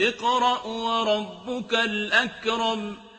اقْرَأْ وَرَبُّكَ الْأَكْرَمُ.